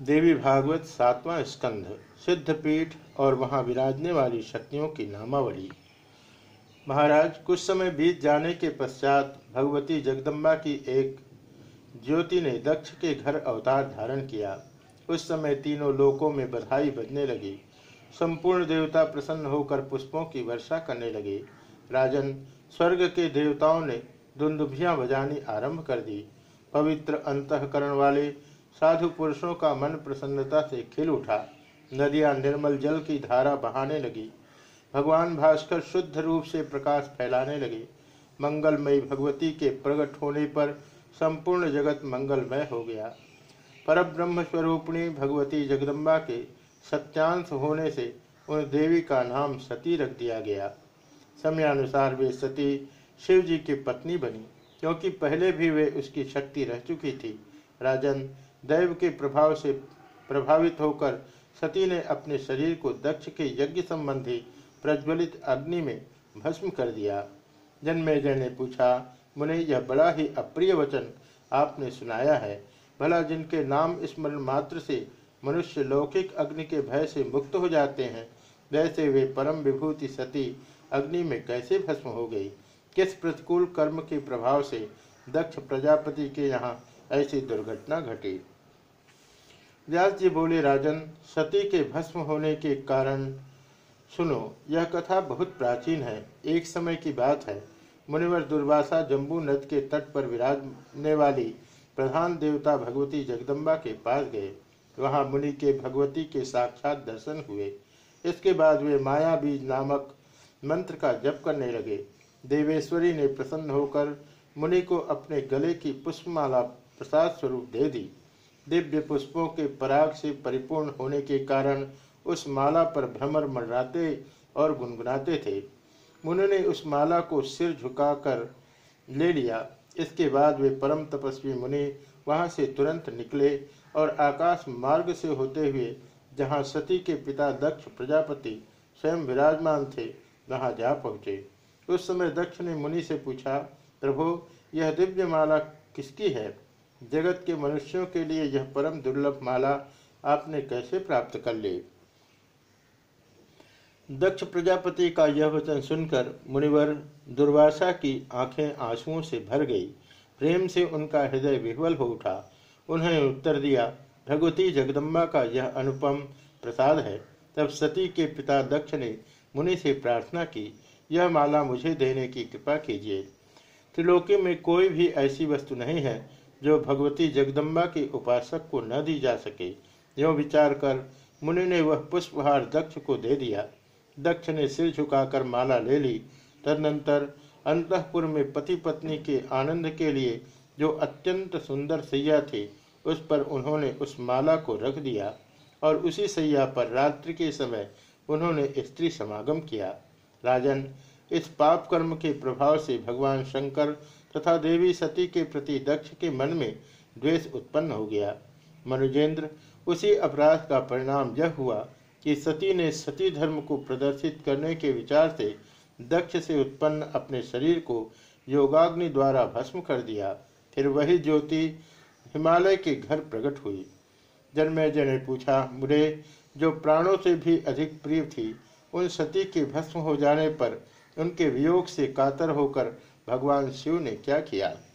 देवी भागवत सातवां स्कंध, सिद्धपीठ और वहाँ विराजने वाली शक्तियों की नामावली। महाराज, कुछ समय बीत जाने के पश्चात भगवती जगदम्बा की एक ज्योति ने दक्ष के घर अवतार धारण किया। उस समय तीनों लोकों में बधाई बजने लगी। संपूर्ण देवता प्रसन्न होकर पुष्पों की वर्षा करने लगे। राजन, स्वर्ग के देवताओं ने दुंदुभियाँ बजानी आरंभ कर दी। पवित्र अंतकरण वाले साधु पुरुषों का मन प्रसन्नता से खिल उठा। नदियाँ निर्मल जल की धारा बहाने लगी। भगवान भास्कर शुद्ध रूप से प्रकाश फैलाने लगे। मंगलमयी भगवती के प्रकट होने पर संपूर्ण जगत मंगलमय हो गया। पर ब्रह्म स्वरूपिणी भगवती जगदम्बा के सत्यांश होने से उन देवी का नाम सती रख दिया गया। समयानुसार वे सती शिव जी की पत्नी बनी, क्योंकि पहले भी वे उसकी शक्ति रह चुकी थी। राजन दैव के प्रभाव से प्रभावित होकर सती ने अपने शरीर को दक्ष के यज्ञ संबंधी प्रज्वलित अग्नि में भस्म कर दिया। जन्मेजय ने पूछा, मुने, यह बड़ा ही अप्रिय वचन आपने सुनाया है। भला जिनके नाम स्मरण मात्र से मनुष्य लौकिक अग्नि के भय से मुक्त हो जाते हैं, वैसे वे परम विभूति सती अग्नि में कैसे भस्म हो गई? किस प्रतिकूल कर्म के प्रभाव से दक्ष प्रजापति के यहाँ ऐसी दुर्घटना घटी? व्यास जी बोले, राजन, सती के भस्म होने के कारण सुनो, यह कथा बहुत प्राचीन है। एक समय की बात है। मुनिवर दुर्वासा जम्बू नद के तट पर विराजने वाली प्रधान देवता भगवती जगदम्बा के पास गए। वहाँ मुनि के भगवती के साक्षात दर्शन हुए। इसके बाद वे माया बीज नामक मंत्र का जप करने लगे। देवेश्वरी ने प्रसन्न होकर मुनि को अपने गले की पुष्पमाला प्रसाद स्वरूप दे दी। दिव्य पुष्पों के पराग से परिपूर्ण होने के कारण उस माला पर भ्रमर मंडराते और गुनगुनाते थे। मुनि ने उस माला को सिर झुकाकर ले लिया। इसके बाद वे परम तपस्वी मुनि वहाँ से तुरंत निकले और आकाश मार्ग से होते हुए, जहाँ सती के पिता दक्ष प्रजापति स्वयं विराजमान थे, वहाँ जा पहुँचे। उस समय दक्ष ने मुनि से पूछा, प्रभु, यह दिव्य माला किसकी है? जगत के मनुष्यों के लिए यह परम दुर्लभ माला आपने कैसे प्राप्त कर ली? दक्ष प्रजापति का यह वचन सुनकर मुनिवर दुर्वासा की आँखें आंसुओं से भर गई। प्रेम से उनका हृदय विह्वल हो उठा। उन्होंने उत्तर दिया, भगवती जगदम्बा का यह अनुपम प्रसाद है। तब सती के पिता दक्ष ने मुनि से प्रार्थना की, यह माला मुझे देने की कृपा कीजिए। त्रिलोकी में कोई भी ऐसी वस्तु नहीं है जो भगवती जगदम्बा के उपासक को न दी जा सके, यो विचार कर मुनि ने वह पुष्पहार दक्ष को दे दिया। दक्ष ने सिर झुकाकर माला ले ली। तदनंतर अंतपुर में पति पत्नी के आनंद के लिए जो अत्यंत सुंदर सैया थी, उस पर उन्होंने उस माला को रख दिया और उसी सैया पर रात्रि के समय उन्होंने स्त्री समागम किया। राजन, इस पाप कर्म के प्रभाव से भगवान शंकर तथा देवी सती के प्रति दक्ष के मन में द्वेष उत्पन्न हो गया। मनुजेंद्र, उसी अपराध का परिणाम यह हुआ कि सती ने सती धर्म को प्रदर्शित करने के विचार से दक्ष से उत्पन्न अपने शरीर को योगाग्नि द्वारा भस्म कर दिया। फिर वही ज्योति हिमालय के घर प्रकट हुई। जन्मेजय ने पूछा मुझे जो प्राणों से भी अधिक प्रिय थी, उन सती के भस्म हो जाने पर उनके वियोग से कातर होकर भगवान शिव ने क्या किया?